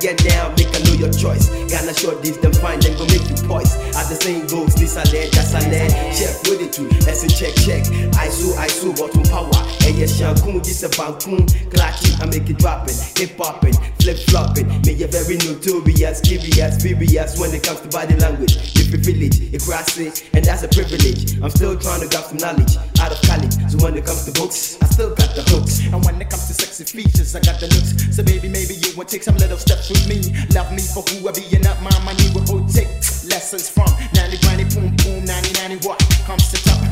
Get down, make a know your choice. Gonna show this, them fine, then go make you poise the same goes, this a lead, that's a lead. Chef with it too, let's check, check. I so, ISO, ISO, bottom power. And yes, shankun, this a bankun. Clacking, I make it dropping, hip hopping, flip floppin. Me you very notorious, curious, furious when it comes to body language. Different village, feel it, cross it, and that's a privilege. I'm still trying to grab some knowledge out of college. So when it comes to books, I still got the hooks. And when it comes to sexy features, I got the looks. So baby, maybe you will take some little steps with me. Love me for who I be and not my money will take lessons from. 90 boom boom 90 what comes to top?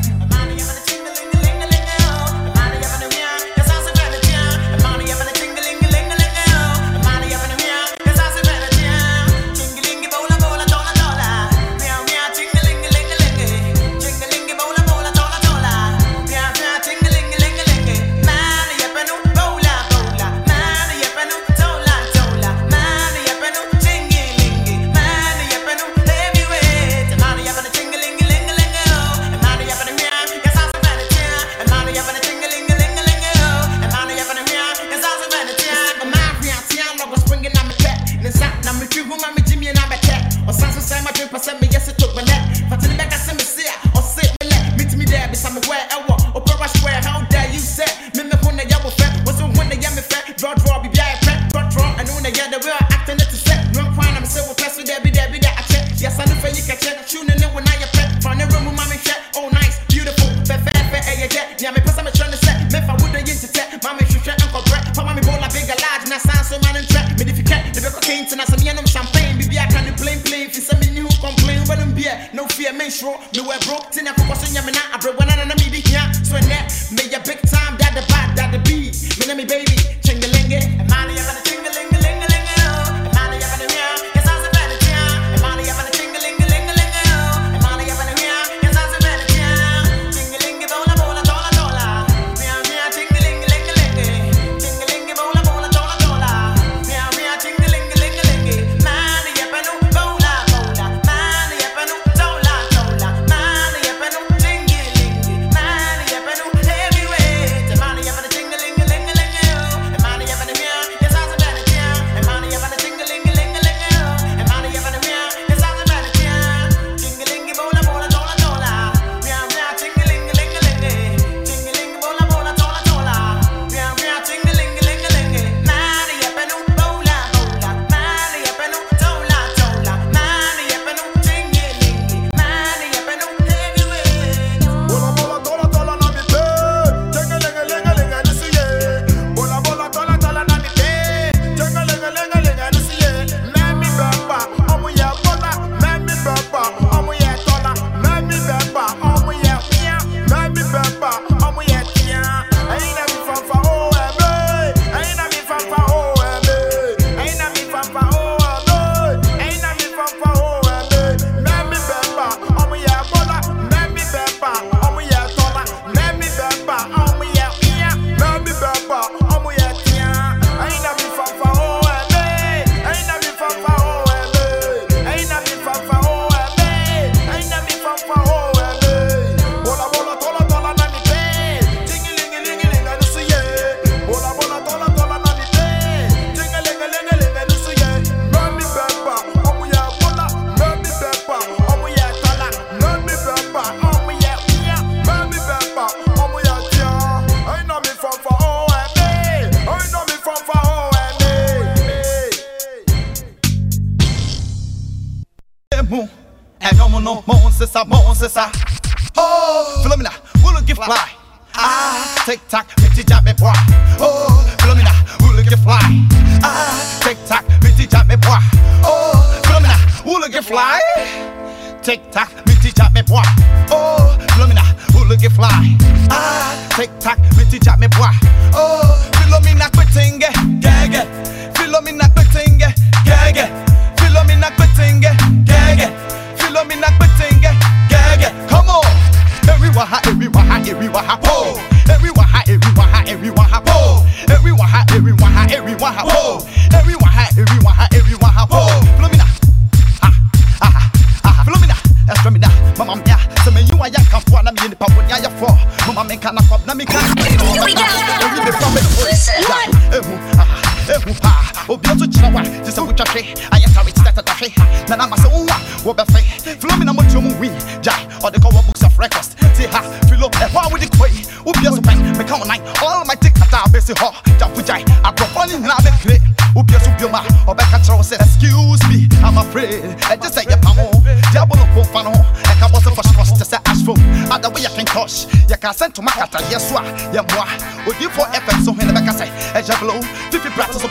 Twahwe ayɛ tawe kyerɛ tatahwe na na masɛ wo a wɔbɛfɛ filomina mɔtuo mu wi gyae ɔde kɔwɔ books of records. Te ha filo ɛhɔ a wode kɔi wobia so pɛn meka wo nan all my tik tata bɛsi hɔ gyafo gyae aborɔfɔ ne nyinaa bɛkire wobia so biom a ɔbɛka kyerɛ wo sɛ excuse me i'm afraid. Ɛgye sɛ yɛpa mo diabolo pomfa no ho ɛka bɔ sɛ fɔhyefɔhy te sɛ ashfom ada woyɛ kentosh yɛka sɛ ntoma katayeɛ so a yɛmmoa odiifo fm so hene bɛka sɛ ɛgyɛ blow fifi brate so bɛka sɛ jɔjɔ ɛgyɛ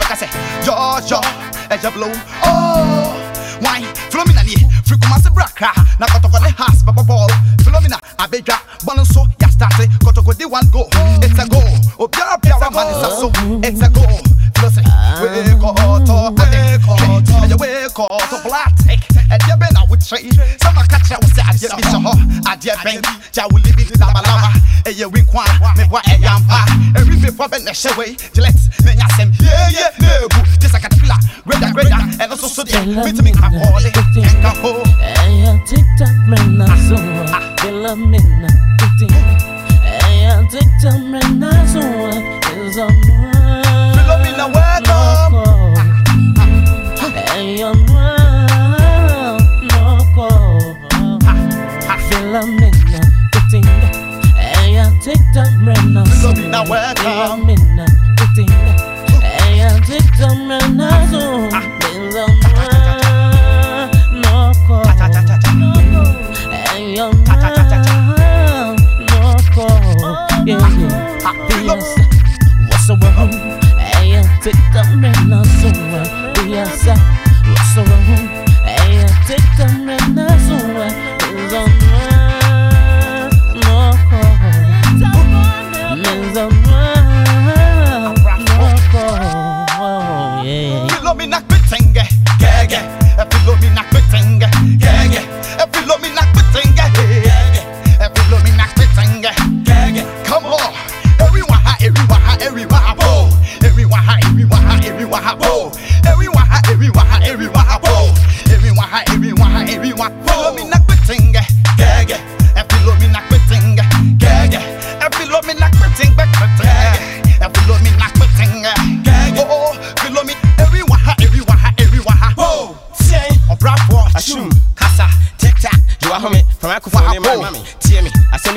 blow. Oh wine filomina nie firi kumase bra kra na kɔtɔkɔde has bɛbɔ bɔɔl filomina abɛdwa bɔno nso yɛastate kɔtɔkɔde one go. It's a go. Obiara biara ma ne sa so. It's a go. Filo sɛ weekɔɔtɔ ade ɛyɛ weekɔɔtɔ blatek ɛdeɛ bɛ na wokyerɛ sɛ maka kyerɛ wo sɛ adeɛ bi hyɛ hɔ adeɛ bɛn gya wo libi labalaba ɛyɛ winkwa meboa ɛyɛ ampa ɛwifefoɔ bɛ na ɛhyɛ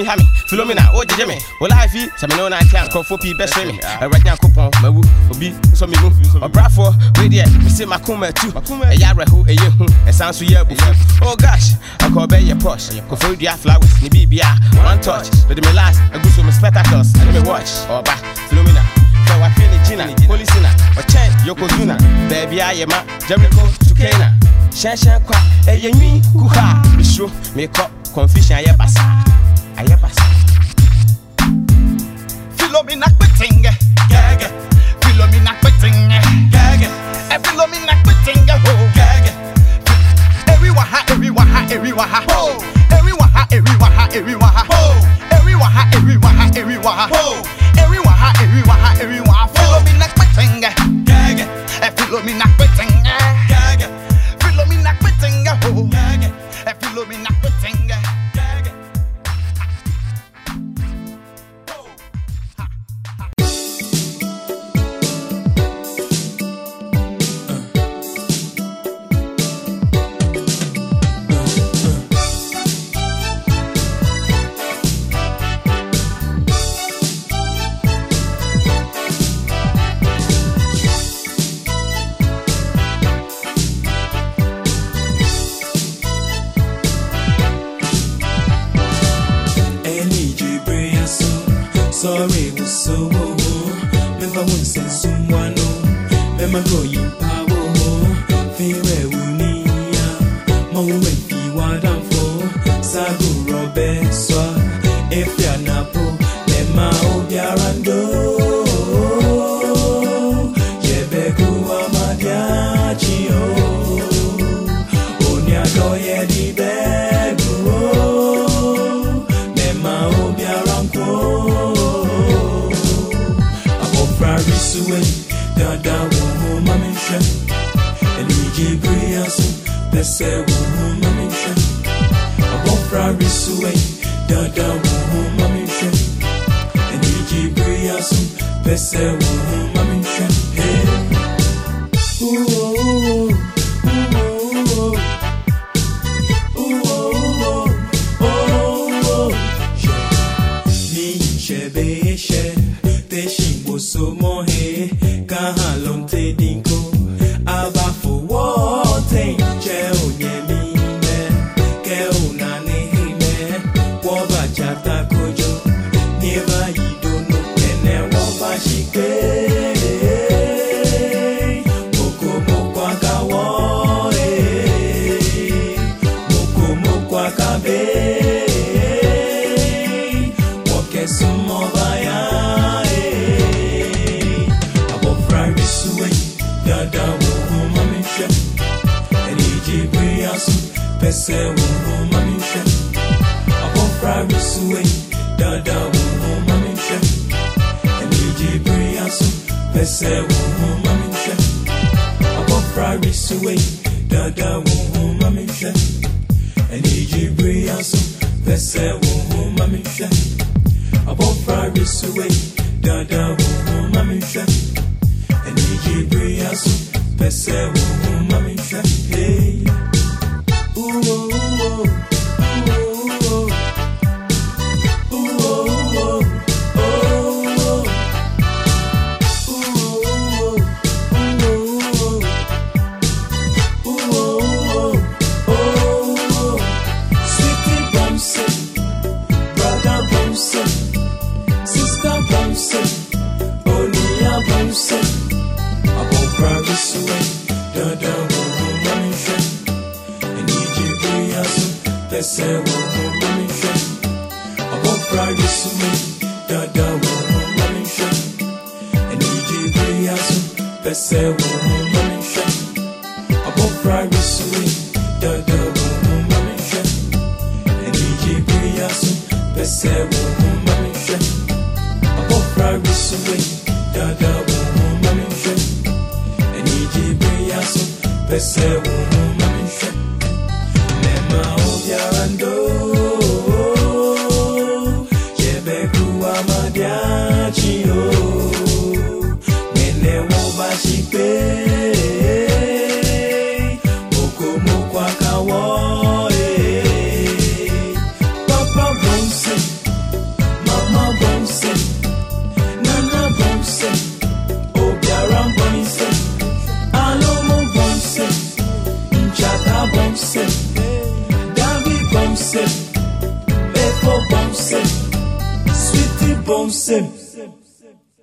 me, I send me hammy, Philomena, oh, me, well, I feel, some no night call for people, best me, a right now coupon, my woo, obi, so me move, a brafo, wait there, me say my kuma too, a yara who, a year, a sounds to oh gosh, I call bay your posh, for your flowers, ni BBA, one touch, but me last, a good some spectacles, and me watch, or back, Philomena. sɛ wahwɛ ne gyina polisi na ɔkyɛn yokozuna baabi ayɛ ma jericho tukena hyɛnhyɛn kwa ɛyɛ nwi kuha mesuro mekɔ confusion ayɛ basa ayɛ basa Philomena Kwitinge, gege. Philomena Kwitinge, gege. Eh, Philomena Kwitinge, oh, gege. Everyone ha, everyone ha, everyone ha, ho. Everyone ha, everyone ha, everyone Pɛsɛ wo ho mami abɔfra resue dada wo ho ma menhwɛ anigye bere aso pɛsɛ wo ho seu.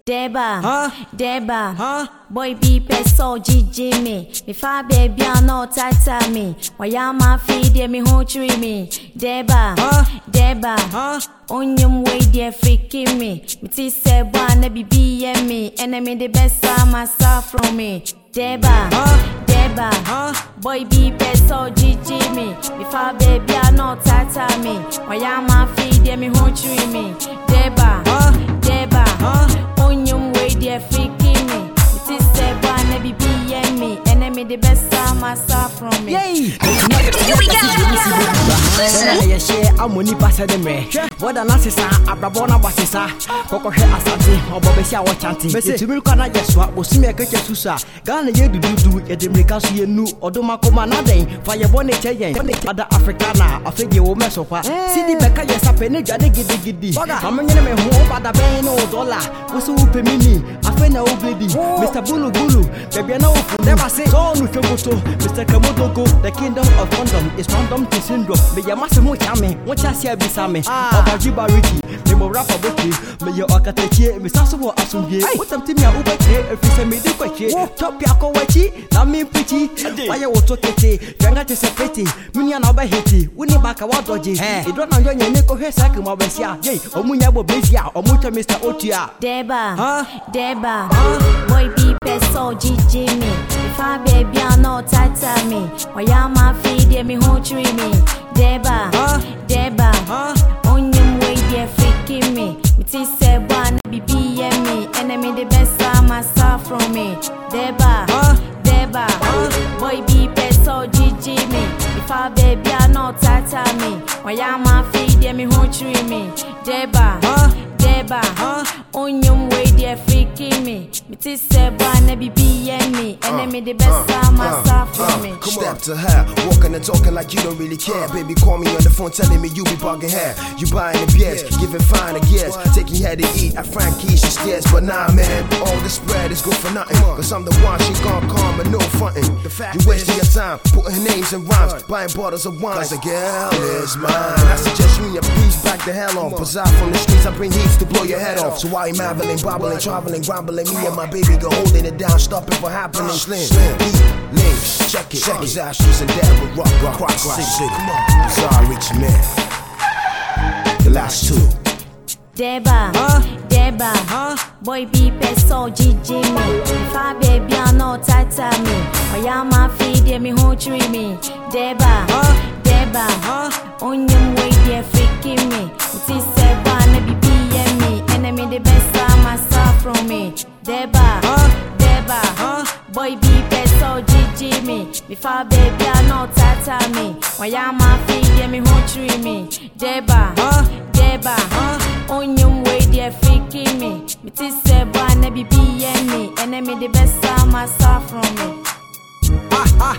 Deba, Deba, boy be peso Gigi me. Me fa baby I no tata me. Wayama feed me ho tree me. Deba, Deba, onyum way dear freaking me. Me ti se na bibi ye me. Enemy the best time myself from me. Deba, Deba, boy be peso Gigi me. Me fa baby I no tata me. Wayama feed me ho tree me. Deba, Deba, onyum way dear freaking me. Me ti se na bibi ye me. Enemy the best time myself from me. yɛhyɛ amɔ nipa sɛ de mmerɛ wɔda no ase saa abrabɔ no abɔ se saa kɔkɔhwɛ asante ɔbɔ bɛsi a wɔkyante yɛtumi kɔ no agye soa bosome ɛkakya su so a ghana yɛ dududu yɛde mmirika so yɛnu ɔdoma koma na dɛn fa yɛbɔ ne kyɛ yɛn ada afrika na afei deɛ wɔ mɛso kwa sidi bɛka yɛ sapɛ ne dwane gidigidi ma menyene me ho wobada bɛn ne wo dɔla wo sɛ wopɛ mini afei na wobledi mr bulubulu baabia na wofu dɛba se sɛ ɔno hwɛ moto mr kamodogo the kingdom of condom is condom to syndrome. Meyɛ mase mo kya me wokyɛ ase abisa me ɔbagye bariki memmɔ rapa bɔkye meyɛ ɔkatakyie mesa so wɔ asomdwie wotam timi a wobɛkyerɛ ɛfiri sɛ mede kwakyie tɔpe akɔ w'akyi na mempikyi wayɛ wo to tete dwanga te sɛ pete menua na wobɛhete wone baka woadɔgye ɛdɔ na yɔ nyane kɔhwɛ saa kama bɛsi a yei ɔmo nya bɔ bɛsi a ɔmo twa mr otua Deba, Deba, boy be peso Gigi me. If I baby I no tata me. Wayama feed me ho tree me. Deba, Deba, onyum way dear freaking me. Me ti se na bibi ye me. Enemy the best time myself from me. Deba, Deba, boy be peso Gigi me. If I baby I no tata me. Wayama feed me ho tree me. Deba, Deba, onyum way dear freaking me. Me ti se na bibi ye me. Enemy the best time myself from me. Step to her, walking and talking like you don't really care. Baby, call me on the phone telling me you be bugging her. You buying the beers, giving fine a guess. Taking her to eat at Frankie's, she scares. But nah, man, all the spread is good for nothing. Cause I'm the one she gon' calm and no frontin'. You wasting your time, putting names in rhymes, buying bottles of wine. Cause the girl is mine. I suggest you and your piece back the hell off. Bizarre from the streets, I bring heats to blow your head off. So why you marveling, bobbling, traveling, grumbling? Me and my baby go holding it down, stopping for happening. Slim, deep, links, check it. Check his ashes and dead with rock, rock, rock, rock, city. Bizarre rich man. The last two. Deba, Deba, boy be peso Gigi me. If I baby I no tata me. Wayama feed me ho tree me. Deba, Deba, Deba, onyum way dear freaking me. It is said one be me, the best time I saw from me. Deba, Deba, boy be best so GG me. Before baby I know tata me. Why am I feed me home tree me? Deba, Deba, On your way dear freaking me. Me It is said one be me, enemy the best time I saw from me.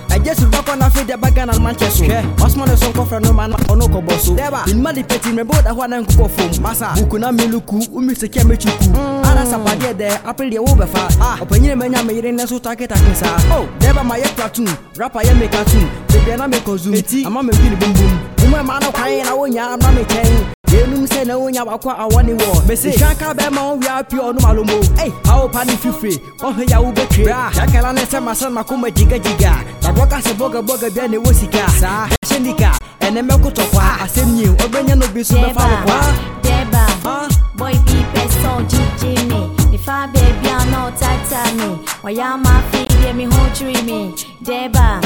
Ɛgye so bakɔ na afei deɛ bɛga na mankyɛ so ɔsoma ne so nkɔfrɛ no ma na ɔno kɔbɔ so menima de pɛti mmerɛbɛ woda hɔ na nkokɔ fom masa. Buku na meluku womi sekɛ mɛkyi ku ana sapadeɛ dɛ apere deɛ wobɛfa ɔpanyine manya me yere ne so taketake saa dɛba ma yɛ platoon. Rapa yɛ meka tum bebia na mekɔ zoom. Ama mɛbi ne bumbum mumɛ ma no kwan na wonya na mekyɛn yɛnum sɛ na wonya wakɔ awɔ ne wɔ mese hwɛ ka bɛma wo wia pio ɔnom alomo. Ei awopa ne fifire ɔhwɛ yɛ wo bɛtwe yakala ne sɛ masɛ makoma gyigagiga dabɔka sɛ bɔgabɔga bia ne wɔ sika. Saa hyɛ nika ɛnɛ mɛkotɔkwa asɛm nyi ɔbɛnya no bi so bɛfa wo kwa. Deba, boy be peso GG me. If I baby I know tata me. Why am I feed me tree me? Deba,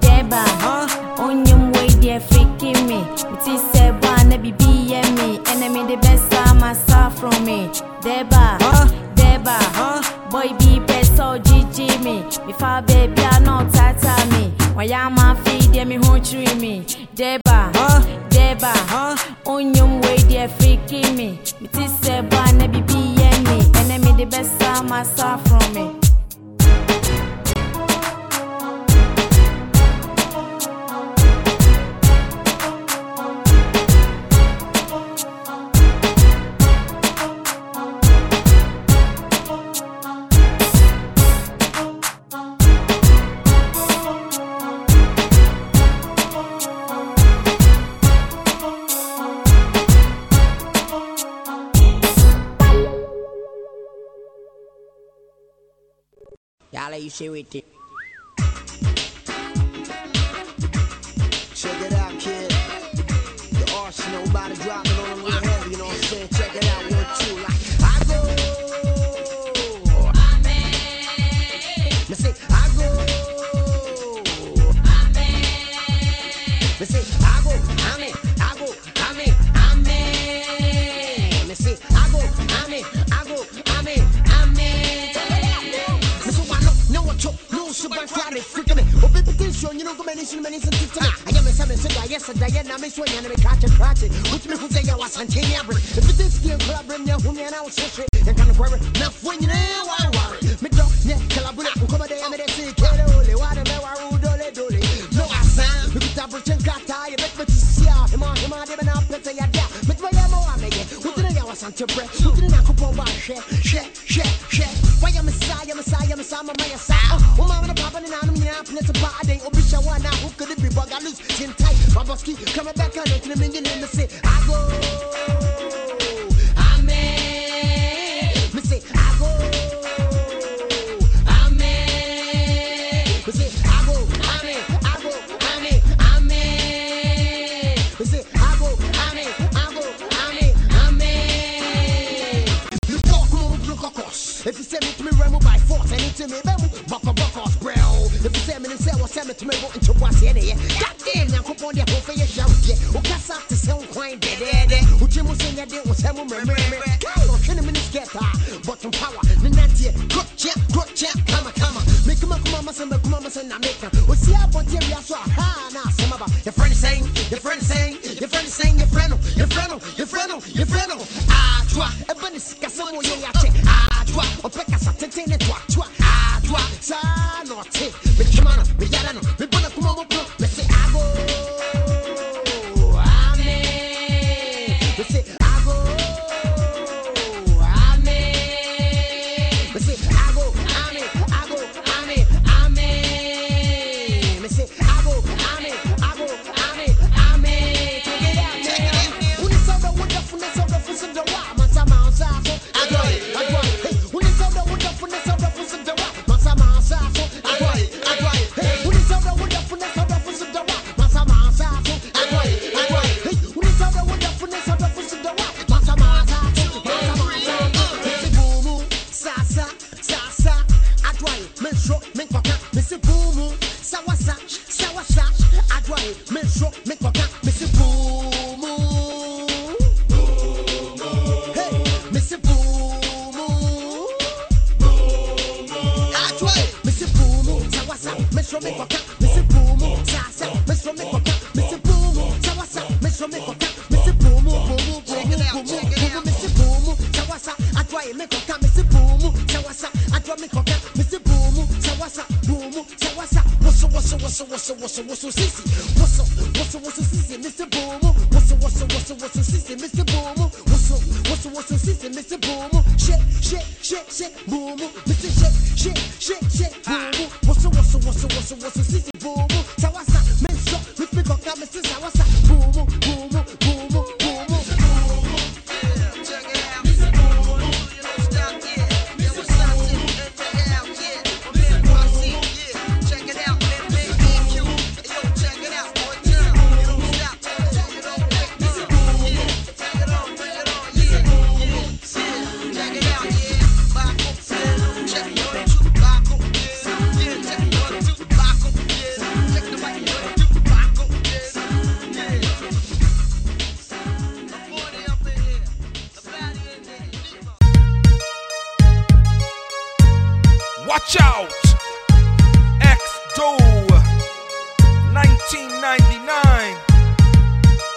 Deba, onyum way dear freaking me. It is said one be me, enemy the best time I saw from me. Deba, Deba, boy be peso oh, GG me. I baby I know tata me. Why am I feed me home tree me? Deba, Deba, onyum way dear freaking me. It is said one be me, enemy the best time I saw from me. Check it out, kid. The arsenal about to drop it on them you know, come and listen, man, listen to me. I am a seven, I yes, I am, I'm a swing, and I'm a catch and catch it. Which me who say I was Santini. If it is skill club, bring your home, and I was shit. You can't worry, enough when you know, why worry. Me don't, yeah, collaborate, come on, I'm a see, kill a man, who dole, dole. No, I sound, look at that Britain, got tired, bet what you see, him on, him on, him on, pet a yada. But my am, I'm a who didn't I was Santa Bre, who didn't I couple by share, share, share, share. Why am I Messiah, Messiah. Oh, mama, the papa, and I'm a of body, or be shower now, bug, I lose, tin tight. Baboski, coming back on it, and I'm in the say, I go. Your friend saying, your friend saying, your friend, your friend, your friend, your friend. Ah, toi, a bonne escassement, you yache. Ah, toi, qu'à sa tête, toi, toi.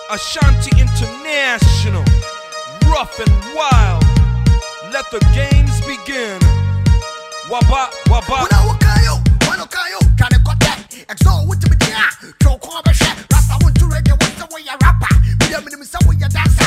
Ashanti International, rough and wild. Let the games begin. Waba, waba. Exo. Rasta, want to reggae, what's the way you rapper? We we are dancing.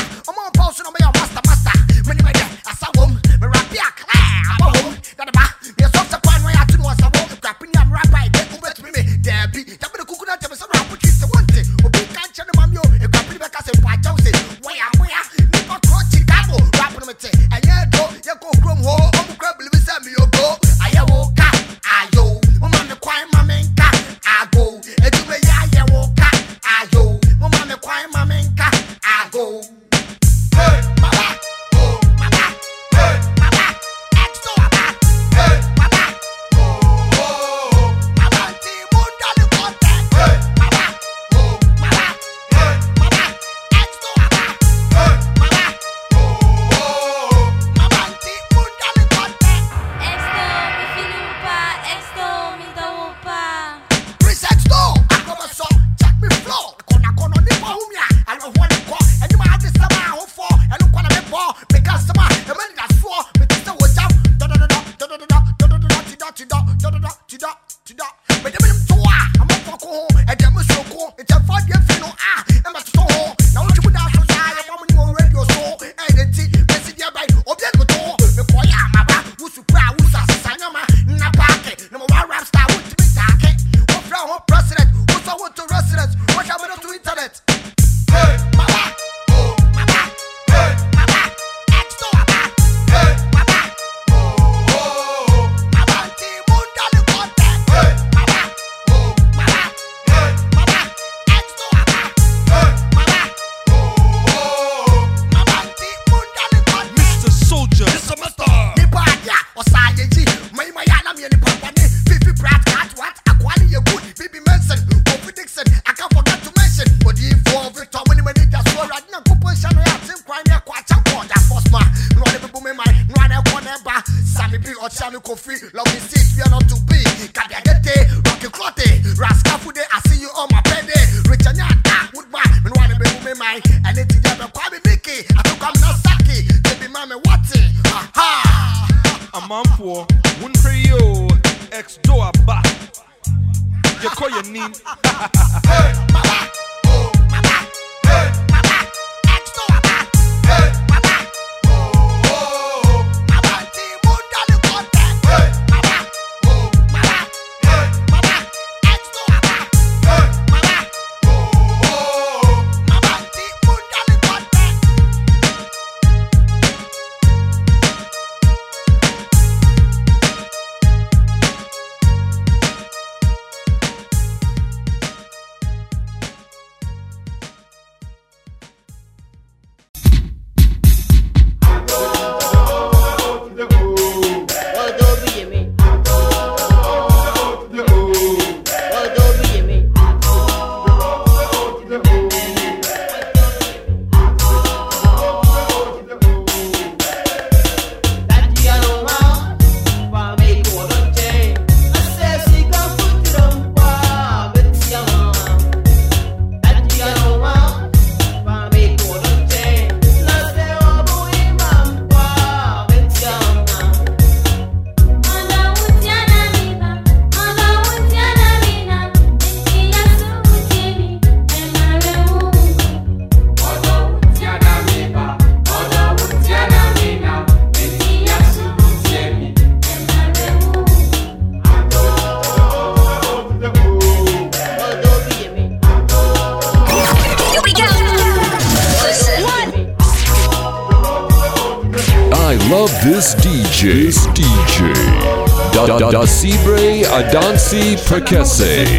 Frequency.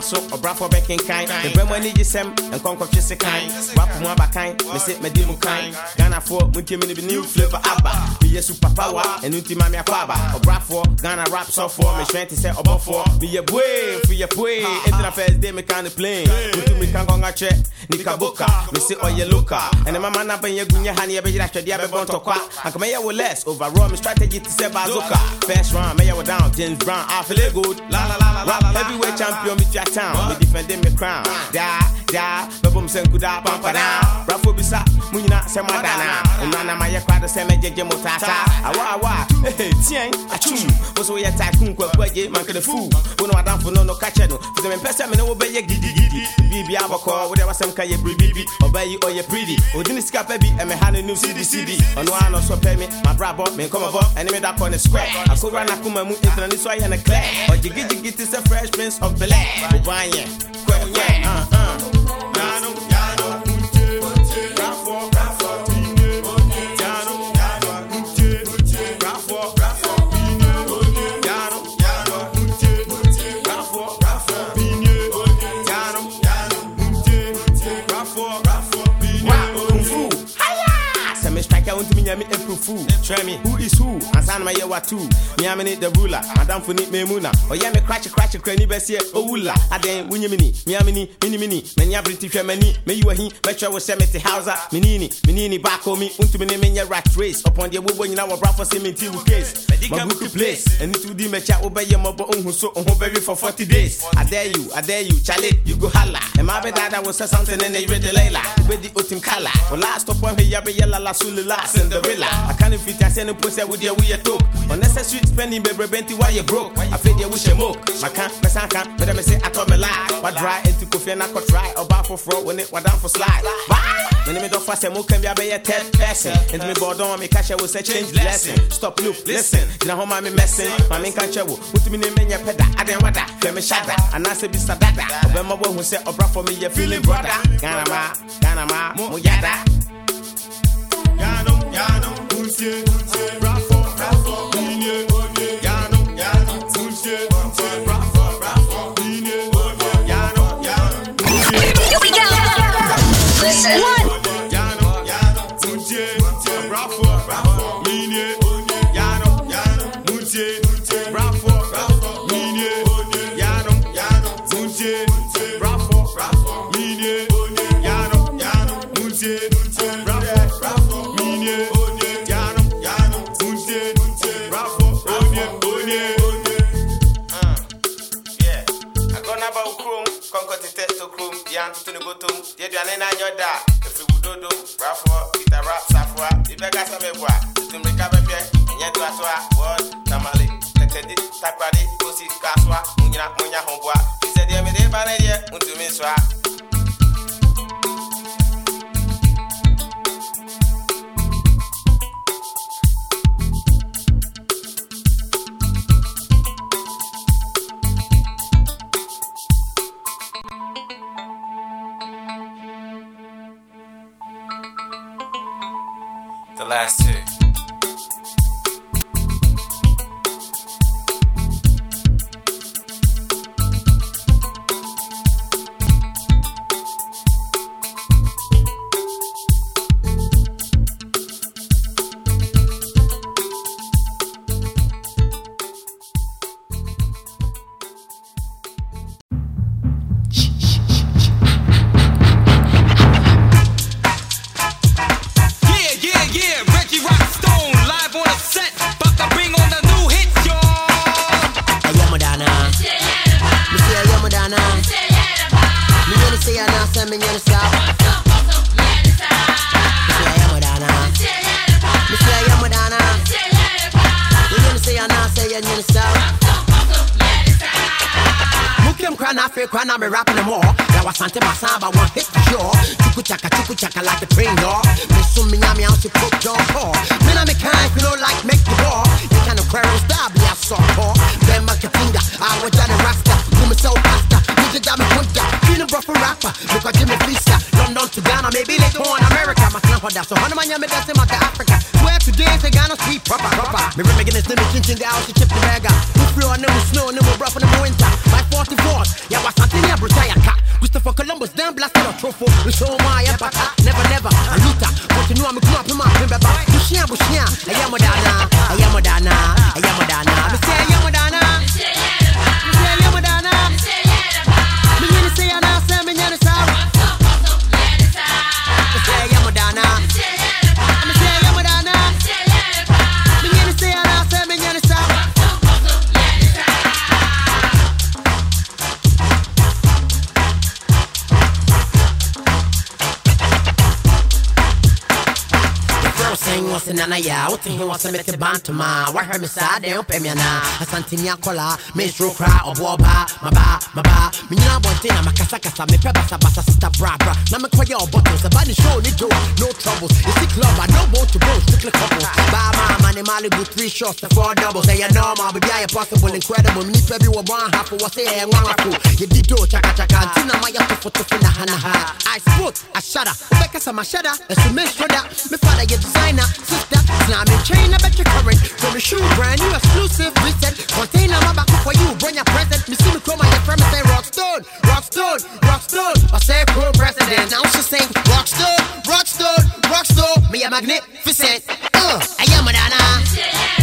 Munyina munye maso, obrafo bekin kind. The bremo ni gisem, and konkotwe se kind. Wap mu aba kind, me se me di mu kind. Ghana for, muntie me ni bi new flavor abba. Me ye super power, and unti mami akwaba. Obrafo, Ghana rap so for, me strength say obo for. Me ye bwe, fi ye bwe. Into the first day me kind of plane. Mutu me kan gonga che, nika boka. Me se oye oh, loka. And the mama na hani ye be jira chedi abe bon tokwa. And come ye wo less, overall me strategy to say bazooka. First round, me ye wo down, James Brown, I feel good. La la la la Rap heavyweight champion, me your town. Me defending me crown. Da, da, bebo msen kuda pampa down. Rafo bisa, munyina se madana. Unana ma ye kwado se me jeje motata. Awa awa, eh tien, achum. Boso ye tycoon kwa kwa je man kede fool. Wono adam for no no catch no. Fize me pesa me no wo be ye gidi gidi. Bibi abako, wo de wasem ka ye bibi. Obayi o ye pretty. Odini ska pe bi e me hanu new CD CD. Ono ano so pe me, my brabo, me come me da on the square. Akura na kuma mu internet so ye na clear. O jigi jigi ti se fresh prince of Bel Obanye, kwenye, uh uh. Sɛ me wontumi nya me me who is who? Ansa na mayɛ watu meame ne the ruler. Madamfo ne memuna ɔyɛ me krakye krakye krani bɛseɛ owula adɛn wonyim ni meame ni menim ni m'ani aberete hwɛ m'ani mɛyi wahi mɛtwɛ wo sɛ mete hausa. Menini menini baako mi wontumi ne menyɛ rat race ɔpɔn deɛ wobɔ nyina wɔbrafo sɛ menti wo case. Mabuku place. Ɛne to wodi mɛkya wobɛyɛ mmɔbɔ wohu so wo ho bɛwe for 40 days. I dare you, I dare you, Charlie, you go holla. And my bed that was something and they read the layla. With the otim kala. Well, last up one here, yabe yella la sulila, Cinderella. I can't even fit I send a pussy with your we talk. Unnecessary spending, baby, benti while you broke. I feel you wish you moke. My can't, my son can't, but I say I told me lie. What dry into coffee and I could try. Or bar for fraud when it was down for slide. Bye. When me don't fast, I'm move can be a third person. And me board on me catch I will say change lesson. Stop look, listen. I home I'm messing? My main can't show. Put me in your peda. I didn't want that. Femi shada. And I say be sadada. Obama who say obra for me, you feeling brother. Ganama, Ganama, Muyada. Yano, Yano, Munsie, Munsie, yan to ne botum, ye duane na nyoda. Efi wudodo, rafo, kita rap safwa, ibe gasa mebwa, tutum reka bepye, nye to aswa, word, tamale, tekedi, takwadi, kosi kaswa, munya munya hombwa. Ise die me de bane die, untumi swa. Ana sɛ yɛ nyɛ ne saa. Mukim kra na afe kra na me rap no more. Now I sante my samba one hit for sure. Chuku chaka chuku chaka like the train dog. Me sum me nyame out to cook John Paul. Me na me kind you don't like make the ball. You can aquarium star be a soft paw. Then my kapinga, I was Johnny Rasta. Do me so pasta. Nigga got me punta. Feel bro for rapper. Look at Jimmy Visa. London to Ghana, maybe later on America. My snap that. So honey man nyame that's in my Africa. Swear today say Ghana speak proper proper. Me remember this name chin chin the house to chip the bagger. We free on them snow, them with rough on them winter. My 44, yeah, was something Britannia cat. Christopher Columbus, damn blasted a trophy. We show my empathy, uh, never, never. A Luther, continue, I'm club, I'm a pimba. Bushia, Bushia, I am Madonna, I am Madonna, I am Madonna. I am Madonna. First thing was in an aya, what thing was a make bantama. Why her me sad, they don't pay me na. A santinia cola, menstrual cry, or boba, my ba, my ba. Me na bonte na makasa kasa, me peba sa basa sister bra bra. Na me kwa your bottles, a body show ni joa, no troubles. You see club, I no boat to go, strictly couples. Ba ma, man, Malibu, three shots, the four doubles. Say you normal, but yeah, possible, incredible. Me pebi wa one half, say, and one half. You did do chaka chaka, tina my yato for to fina hana ha. I spoke, I shudder, Becca sama shudder, and so me shudder. Me father, your designer, to step. Slam chain, I bet your current. From the shoe brand new exclusive reset. Container my back for you, bring your present. Me see me come my your friend, say Rockstone, Rockstone, Rockstone. I say cool president. Now she rock Rockstone, Rockstone, Rockstone. Me a magnificent. Uh, I am a dana.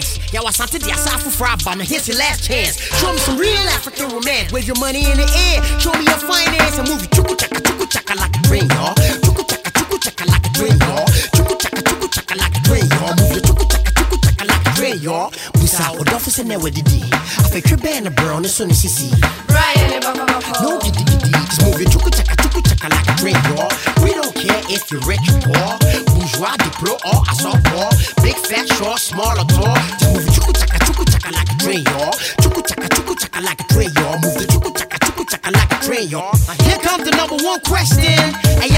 Asante the Asafu Fraba, now here's your last chance. Show me some real African romance. Wave your money in the air. Show me your finance and move your chuku chaka chuku chaka like a dream, y'all. Chuku chaka chuku chaka like a dream, y'all. Chuku chaka chuku chaka like a dream, y'all. Move your chuku chaka chuku chaka like a dream, y'all. Busa odofo se ne wedidi. Afetwe band the brown and sunny sisi. No giddy giddy, just move your chuku chaka chuku chaka like a dream, y'all. We don't care if you're rich or poor, bourgeois, diplo or poor, big fat, short, small or tall. Just move chuku chaka chuku chaka like a train, y'all. Chuku chaka chuku chaka like a train, y'all. Move the chuku chaka chuku chaka like a train, y'all. Here comes the number one question. Hey,